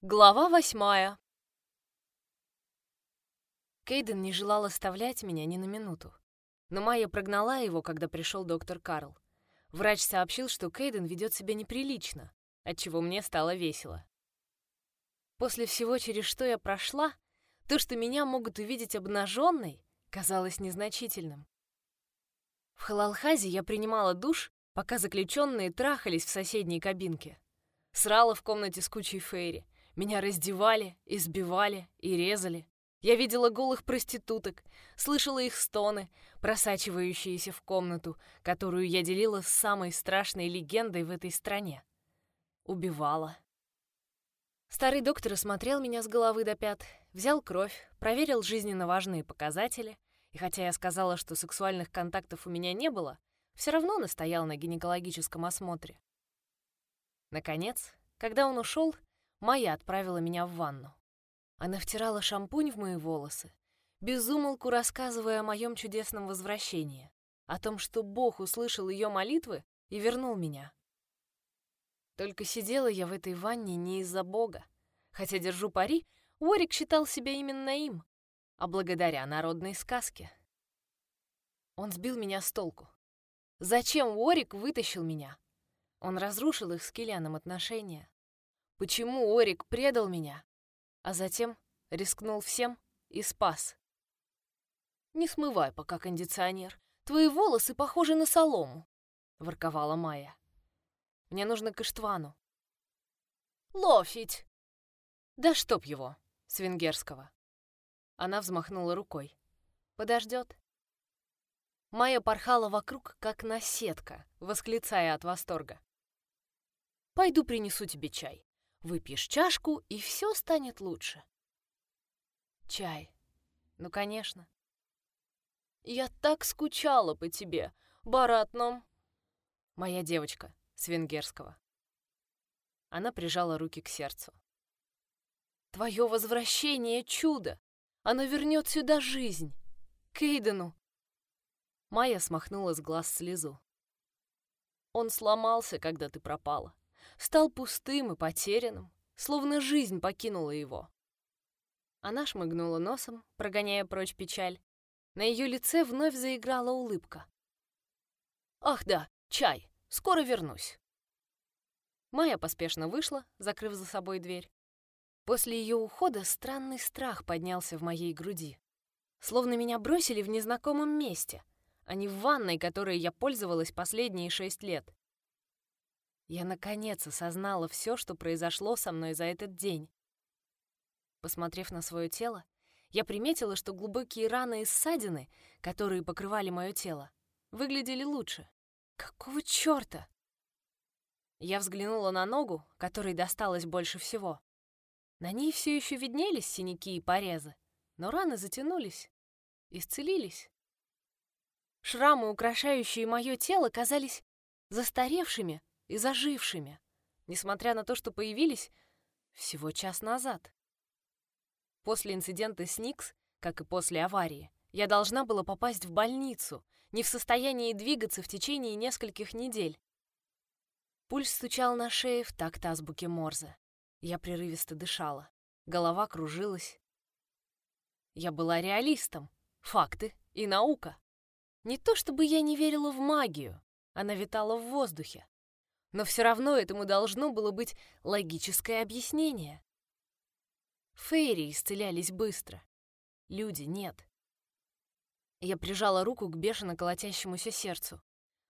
Глава восьмая. Кейден не желал оставлять меня ни на минуту. Но Майя прогнала его, когда пришел доктор Карл. Врач сообщил, что Кейден ведет себя неприлично, отчего мне стало весело. После всего, через что я прошла, то, что меня могут увидеть обнаженной, казалось незначительным. В Халалхазе я принимала душ, пока заключенные трахались в соседней кабинке. Срала в комнате с кучей фейри — меня раздевали, избивали и резали. Я видела голых проституток, слышала их стоны, просачивающиеся в комнату, которую я делила с самой страшной легендой в этой стране. Убивала. Старый доктор осмотрел меня с головы до пят, взял кровь, проверил жизненно важные показатели, и хотя я сказала, что сексуальных контактов у меня не было, все равно настоял на гинекологическом осмотре. Наконец, когда он ушел, Майя отправила меня в ванну. Она втирала шампунь в мои волосы, безумолку рассказывая о моем чудесном возвращении, о том, что Бог услышал ее молитвы и вернул меня. Только сидела я в этой ванне не из-за Бога, хотя, держу пари, Уорик считал себя именно им, а благодаря народной сказке. Он сбил меня с толку. Зачем Уорик вытащил меня? Он разрушил их с Киллианом отношения. Почему Орик предал меня, а затем рискнул всем и спас? «Не смывай пока кондиционер. Твои волосы похожи на солому», — ворковала Майя. «Мне нужно к Иштвану». «Лофить!» «Да чтоб его!» — с венгерского. Она взмахнула рукой. «Подождет». Майя порхала вокруг, как наседка, восклицая от восторга. «Пойду принесу тебе чай. Выпьешь чашку, и все станет лучше. Чай. Ну, конечно. Я так скучала по тебе, Баратном. Моя девочка с венгерского. Она прижала руки к сердцу. Твое возвращение — чудо! Оно вернет сюда жизнь! Кейдену! Майя смахнула с глаз слезу. Он сломался, когда ты пропала стал пустым и потерянным, словно жизнь покинула его. Она шмыгнула носом, прогоняя прочь печаль. На ее лице вновь заиграла улыбка. «Ах да, чай! Скоро вернусь!» Майя поспешно вышла, закрыв за собой дверь. После ее ухода странный страх поднялся в моей груди. Словно меня бросили в незнакомом месте, а не в ванной, которой я пользовалась последние шесть лет. Я наконец осознала все, что произошло со мной за этот день. Посмотрев на свое тело, я приметила, что глубокие раны и ссадины, которые покрывали мое тело, выглядели лучше. Какого чёрта? Я взглянула на ногу, которой досталось больше всего. На ней все еще виднелись синяки и порезы, но раны затянулись, исцелились. Шрамы, украшающие мое тело, казались застаревшими и зажившими, несмотря на то, что появились всего час назад. После инцидента с Никс, как и после аварии, я должна была попасть в больницу, не в состоянии двигаться в течение нескольких недель. Пульс стучал на шее в такт азбуки Морзе. Я прерывисто дышала. Голова кружилась. Я была реалистом. Факты и наука. Не то чтобы я не верила в магию. Она витала в воздухе. Но все равно этому должно было быть логическое объяснение. Фейри исцелялись быстро. Люди нет. Я прижала руку к бешено колотящемуся сердцу.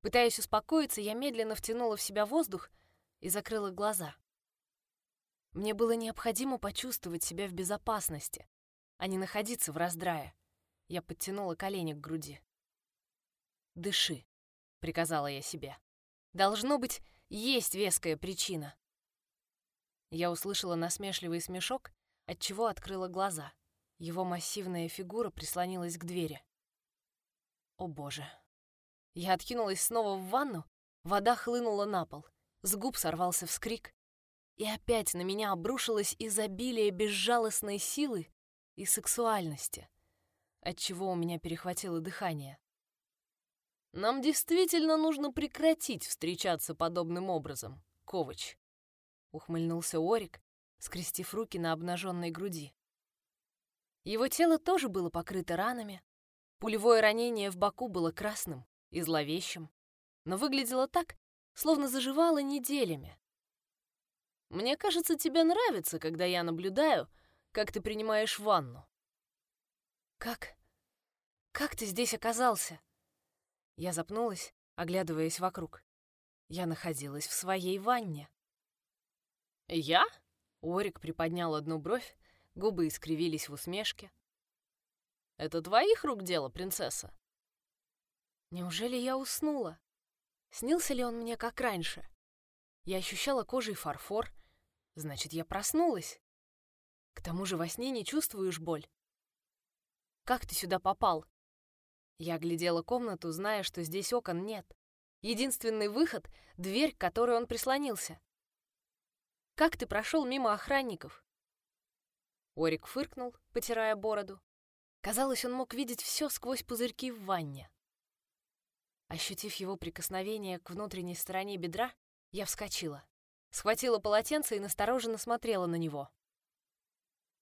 Пытаясь успокоиться, я медленно втянула в себя воздух и закрыла глаза. Мне было необходимо почувствовать себя в безопасности, а не находиться в раздрае. Я подтянула колени к груди. «Дыши», — приказала я себе. «Должно быть, есть веская причина. Я услышала насмешливый смешок, отчего открыла глаза. Его массивная фигура прислонилась к двери. О боже. Я откинулась снова в ванну, вода хлынула на пол, с губ сорвался вскрик, и опять на меня обрушилось изобилие безжалостной силы и сексуальности, отчего у меня перехватило дыхание. Нам действительно нужно прекратить встречаться подобным образом, Ковач. Ухмыльнулся Орик, скрестив руки на обнаженной груди. Его тело тоже было покрыто ранами. Пулевое ранение в боку было красным и зловещим, но выглядело так, словно заживало неделями. «Мне кажется, тебе нравится, когда я наблюдаю, как ты принимаешь ванну». «Как? Как ты здесь оказался?» Я запнулась, оглядываясь вокруг. Я находилась в своей ванне. «Я?» — Орик приподнял одну бровь, губы искривились в усмешке. «Это твоих рук дело, принцесса?» Неужели я уснула? Снился ли он мне как раньше? Я ощущала кожей фарфор, значит, я проснулась. К тому же во сне не чувствуешь боль. Как ты сюда попал? Я глядела комнату, зная, что здесь окон нет. Единственный выход — дверь, к которой он прислонился. Как ты прошел мимо охранников? Орик фыркнул, потирая бороду. Казалось, он мог видеть все сквозь пузырьки в ванне. Ощутив его прикосновение к внутренней стороне бедра, я вскочила. Схватила полотенце и настороженно смотрела на него.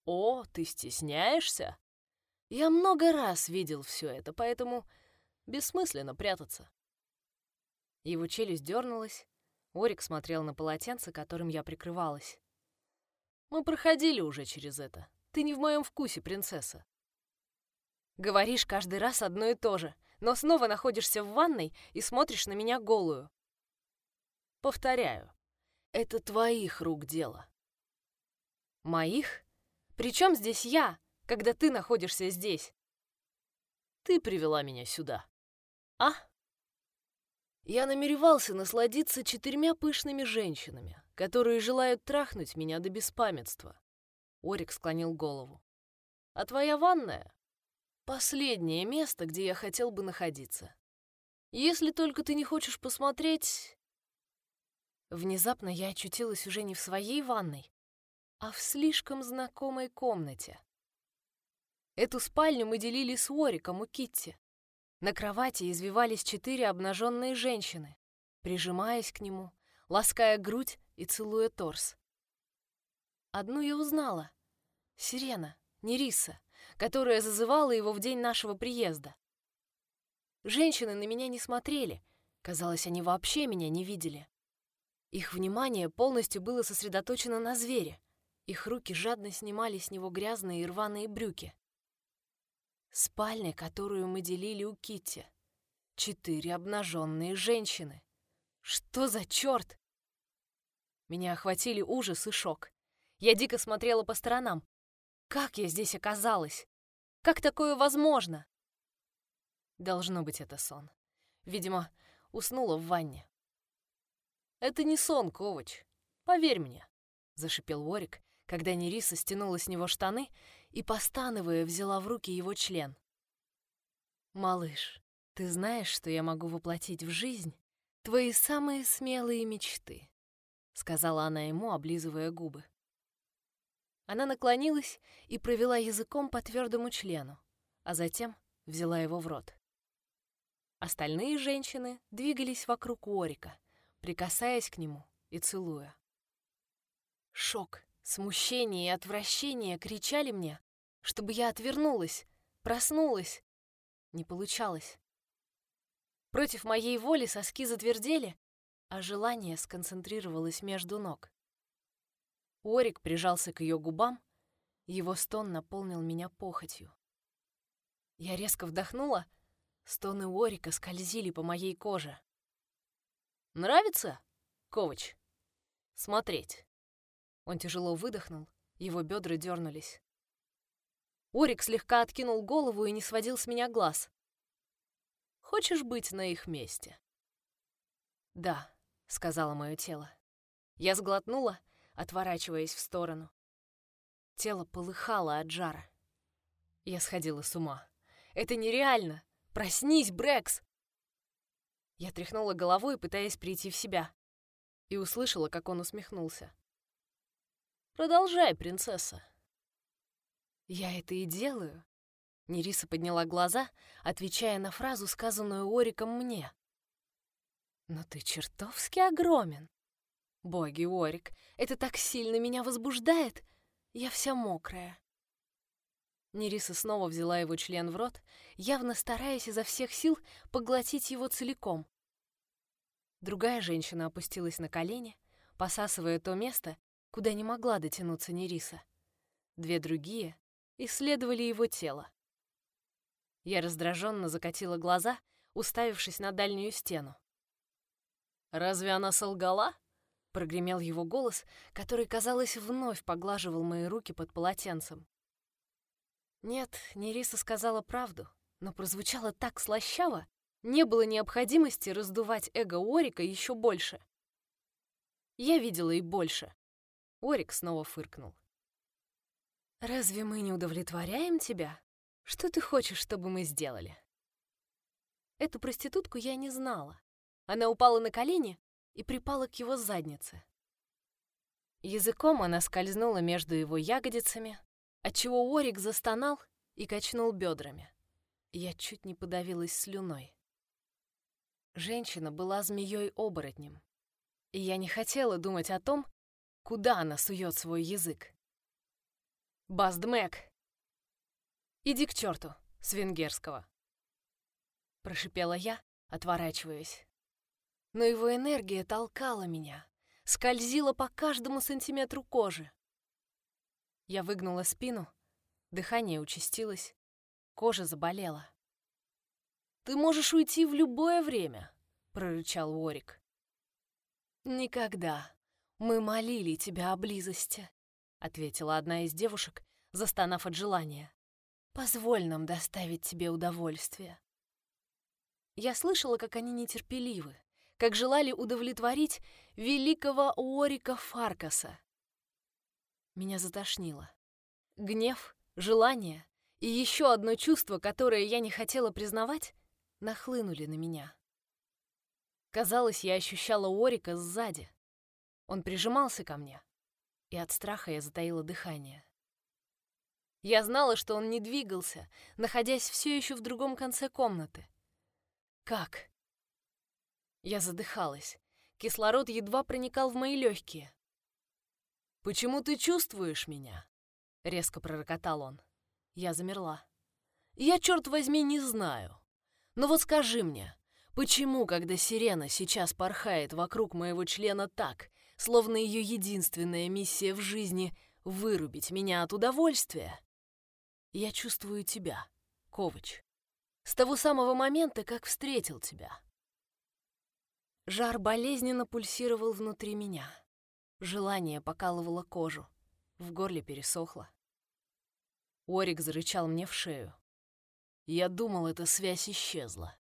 «О, ты стесняешься?» Я много раз видел все это, поэтому бессмысленно прятаться. Его челюсть дернулась. Орик смотрел на полотенце, которым я прикрывалась. «Мы проходили уже через это. Ты не в моем вкусе, принцесса». «Говоришь каждый раз одно и то же», но снова находишься в ванной и смотришь на меня голую. Повторяю, это твоих рук дело. Моих? Причем здесь я, когда ты находишься здесь? Ты привела меня сюда. А? Я намеревался насладиться четырьмя пышными женщинами, которые желают трахнуть меня до беспамятства. Орик склонил голову. А твоя ванная Последнее место, где я хотел бы находиться. Если только ты не хочешь посмотреть... Внезапно я очутилась уже не в своей ванной, а в слишком знакомой комнате. Эту спальню мы делили с Уориком у Китти. На кровати извивались четыре обнаженные женщины, прижимаясь к нему, лаская грудь и целуя торс. Одну я узнала. Сирена, Нериса которая зазывала его в день нашего приезда. Женщины на меня не смотрели, казалось, они вообще меня не видели. Их внимание полностью было сосредоточено на звере. Их руки жадно снимали с него грязные и рваные брюки. Спальня, которую мы делили у Китти. Четыре обнаженные женщины. Что за черт? Меня охватили ужас и шок. Я дико смотрела по сторонам, как я здесь оказалась? Как такое возможно? Должно быть, это сон. Видимо, уснула в ванне. «Это не сон, Ковач. Поверь мне», — зашипел Ворик, когда Нериса стянула с него штаны и, постановая, взяла в руки его член. «Малыш, ты знаешь, что я могу воплотить в жизнь твои самые смелые мечты», — сказала она ему, облизывая губы. Она наклонилась и провела языком по твердому члену, а затем взяла его в рот. Остальные женщины двигались вокруг Уорика, прикасаясь к нему и целуя. Шок, смущение и отвращение кричали мне, чтобы я отвернулась, проснулась. Не получалось. Против моей воли соски затвердели, а желание сконцентрировалось между ног. Орик прижался к ее губам, его стон наполнил меня похотью. Я резко вдохнула, стоны Орика скользили по моей коже. «Нравится, Ковач?» «Смотреть». Он тяжело выдохнул, его бедра дернулись. Орик слегка откинул голову и не сводил с меня глаз. «Хочешь быть на их месте?» «Да», — сказала мое тело. Я сглотнула отворачиваясь в сторону. Тело полыхало от жара. Я сходила с ума. Это нереально! Проснись, Брекс! Я тряхнула головой, пытаясь прийти в себя, и услышала, как он усмехнулся. «Продолжай, принцесса». «Я это и делаю», — Нериса подняла глаза, отвечая на фразу, сказанную Ориком мне. «Но ты чертовски огромен. Боги, Орик, это так сильно меня возбуждает. Я вся мокрая. Нериса снова взяла его член в рот, явно стараясь изо всех сил поглотить его целиком. Другая женщина опустилась на колени, посасывая то место, куда не могла дотянуться Нериса. Две другие исследовали его тело. Я раздраженно закатила глаза, уставившись на дальнюю стену. «Разве она солгала?» — прогремел его голос, который, казалось, вновь поглаживал мои руки под полотенцем. Нет, Нериса сказала правду, но прозвучало так слащаво, не было необходимости раздувать эго Орика еще больше. Я видела и больше. Орик снова фыркнул. «Разве мы не удовлетворяем тебя? Что ты хочешь, чтобы мы сделали?» Эту проститутку я не знала. Она упала на колени и припала к его заднице. Языком она скользнула между его ягодицами, отчего Орик застонал и качнул бедрами. Я чуть не подавилась слюной. Женщина была змеей-оборотнем, и я не хотела думать о том, куда она сует свой язык. «Бастмэк!» «Иди к черту, с венгерского!» Прошипела я, отворачиваясь. Но его энергия толкала меня, скользила по каждому сантиметру кожи. Я выгнула спину, дыхание участилось, кожа заболела. «Ты можешь уйти в любое время», — прорычал Уорик. «Никогда. Мы молили тебя о близости», — ответила одна из девушек, застонав от желания. «Позволь нам доставить тебе удовольствие». Я слышала, как они нетерпеливы, как желали удовлетворить великого Уорика Фаркаса, меня затошнило. Гнев, желание и еще одно чувство, которое я не хотела признавать, нахлынули на меня. Казалось, я ощущала Орика сзади. Он прижимался ко мне, и от страха я затаила дыхание. Я знала, что он не двигался, находясь все еще в другом конце комнаты. Как? Я задыхалась. Кислород едва проникал в мои легкие. «Почему ты чувствуешь меня?» — резко пророкотал он. Я замерла. «Я, черт возьми, не знаю. Но вот скажи мне, почему, когда сирена сейчас порхает вокруг моего члена так, словно ее единственная миссия в жизни — вырубить меня от удовольствия, я чувствую тебя, Ковач, с того самого момента, как встретил тебя?» Жар болезненно пульсировал внутри меня. Желание покалывало кожу, в горле пересохло. Орик зарычал мне в шею. Я думал, эта связь исчезла.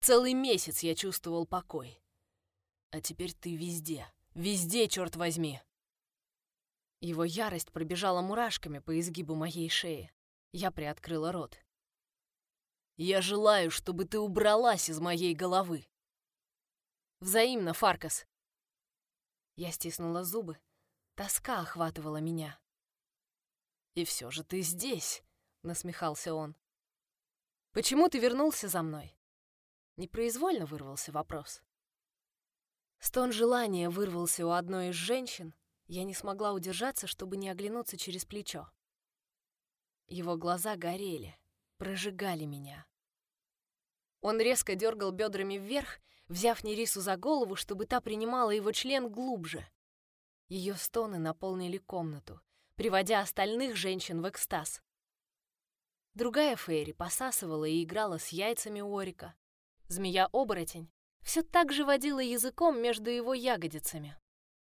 Целый месяц я чувствовал покой. А теперь ты везде, везде, черт возьми. Его ярость пробежала мурашками по изгибу моей шеи. Я приоткрыла рот. Я желаю, чтобы ты убралась из моей головы. Взаимно, Фаркас. Я стиснула зубы. Тоска охватывала меня. «И все же ты здесь», — насмехался он. «Почему ты вернулся за мной?» Непроизвольно вырвался вопрос. Стон желания вырвался у одной из женщин. Я не смогла удержаться, чтобы не оглянуться через плечо. Его глаза горели, прожигали меня. Он резко дергал бедрами вверх, взяв Нерису за голову, чтобы та принимала его член глубже. Ее стоны наполнили комнату, приводя остальных женщин в экстаз. Другая Фейри посасывала и играла с яйцами Орика. Змея-оборотень все так же водила языком между его ягодицами.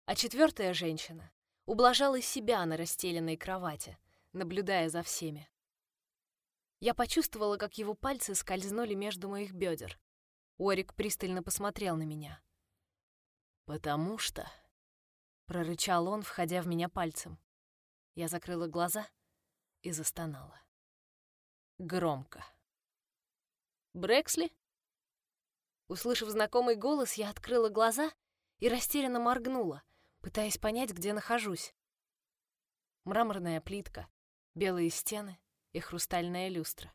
А четвертая женщина ублажала себя на расстеленной кровати, наблюдая за всеми. Я почувствовала, как его пальцы скользнули между моих бедер. Орик пристально посмотрел на меня. «Потому что...» — прорычал он, входя в меня пальцем. Я закрыла глаза и застонала. Громко. «Брэксли?» Услышав знакомый голос, я открыла глаза и растерянно моргнула, пытаясь понять, где нахожусь. Мраморная плитка, белые стены, и хрустальная люстра.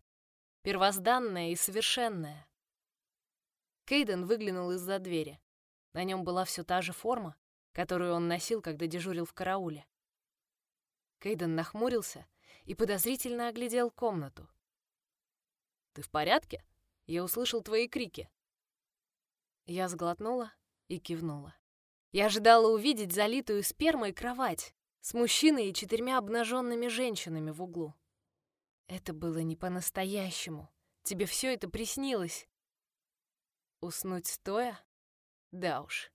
Первозданная и совершенная. Кейден выглянул из-за двери. На нем была все та же форма, которую он носил, когда дежурил в карауле. Кейден нахмурился и подозрительно оглядел комнату. «Ты в порядке? Я услышал твои крики». Я сглотнула и кивнула. Я ожидала увидеть залитую спермой кровать с мужчиной и четырьмя обнаженными женщинами в углу. Это было не по-настоящему. Тебе все это приснилось. Уснуть стоя? Да уж.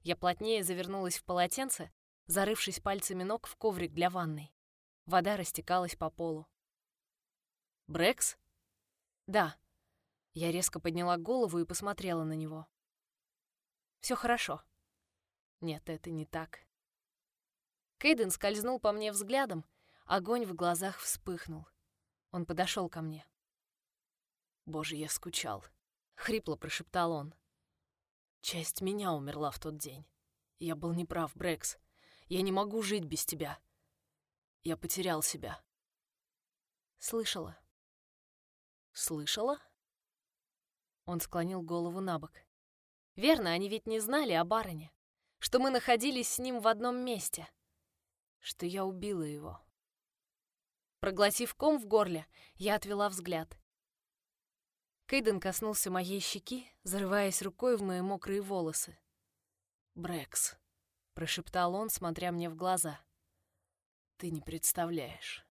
Я плотнее завернулась в полотенце, зарывшись пальцами ног в коврик для ванной. Вода растекалась по полу. «Брекс?» «Да». Я резко подняла голову и посмотрела на него. Все хорошо». «Нет, это не так». Кейден скользнул по мне взглядом, огонь в глазах вспыхнул. Он подошел ко мне. «Боже, я скучал», — хрипло прошептал он. «Часть меня умерла в тот день. Я был неправ, Брекс. Я не могу жить без тебя. Я потерял себя». «Слышала». «Слышала?» Он склонил голову на бок. «Верно, они ведь не знали о бароне, что мы находились с ним в одном месте, что я убила его». Проглотив ком в горле, я отвела взгляд. Кейден коснулся моей щеки, зарываясь рукой в мои мокрые волосы. «Брэкс», — прошептал он, смотря мне в глаза. «Ты не представляешь.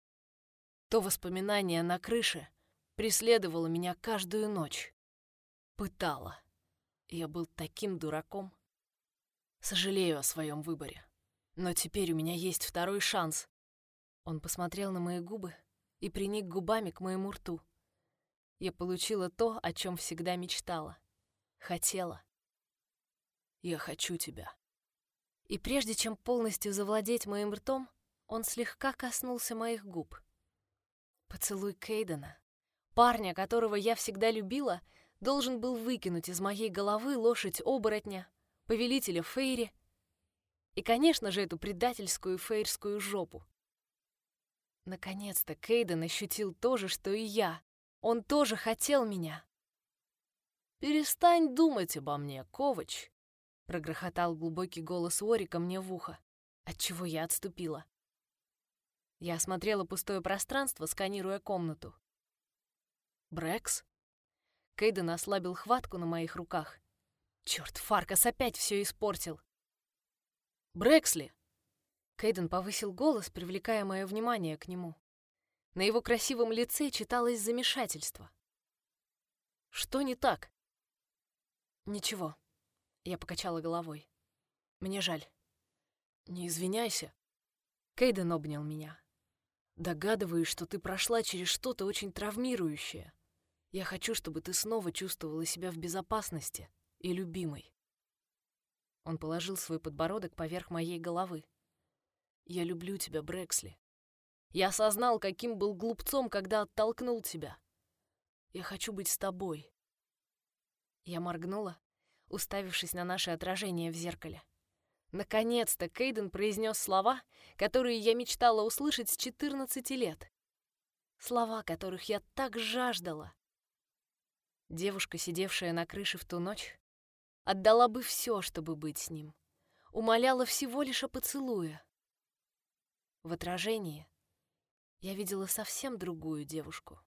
То воспоминание на крыше преследовало меня каждую ночь. Пытало. Я был таким дураком. Сожалею о своем выборе. Но теперь у меня есть второй шанс. Он посмотрел на мои губы и приник губами к моему рту. Я получила то, о чем всегда мечтала. Хотела. Я хочу тебя. И прежде чем полностью завладеть моим ртом, он слегка коснулся моих губ. Поцелуй Кейдена, парня, которого я всегда любила, должен был выкинуть из моей головы лошадь оборотня, повелителя Фейри и, конечно же, эту предательскую фейрскую жопу. Наконец-то Кейден ощутил то же, что и я. Он тоже хотел меня. «Перестань думать обо мне, Ковач!» — прогрохотал глубокий голос Орика мне в ухо, отчего я отступила. Я осмотрела пустое пространство, сканируя комнату. «Брэкс?» Кейден ослабил хватку на моих руках. Черт, Фаркас опять все испортил. «Брэксли!» Кейден повысил голос, привлекая мое внимание к нему. На его красивом лице читалось замешательство. «Что не так?» «Ничего», — я покачала головой. «Мне жаль». «Не извиняйся». Кейден обнял меня. «Догадываюсь, что ты прошла через что-то очень травмирующее. Я хочу, чтобы ты снова чувствовала себя в безопасности и любимой». Он положил свой подбородок поверх моей головы. Я люблю тебя, Брэксли. Я осознал, каким был глупцом, когда оттолкнул тебя. Я хочу быть с тобой. Я моргнула, уставившись на наше отражение в зеркале. Наконец-то Кейден произнес слова, которые я мечтала услышать с 14 лет. Слова, которых я так жаждала. Девушка, сидевшая на крыше в ту ночь, отдала бы все, чтобы быть с ним. Умоляла всего лишь о поцелуе. В отражении я видела совсем другую девушку.